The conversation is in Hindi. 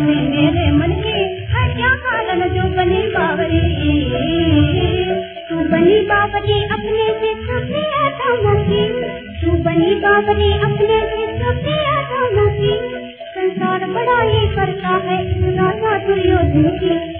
से मेरे मन के हर क्या कारण जो बने बावरे। तू बनी बावरे अपने से सबसे की तो तू बनी बावरे अपने से सबसे की तो संसार बड़ा ही करता है सुना दुर्योधन की।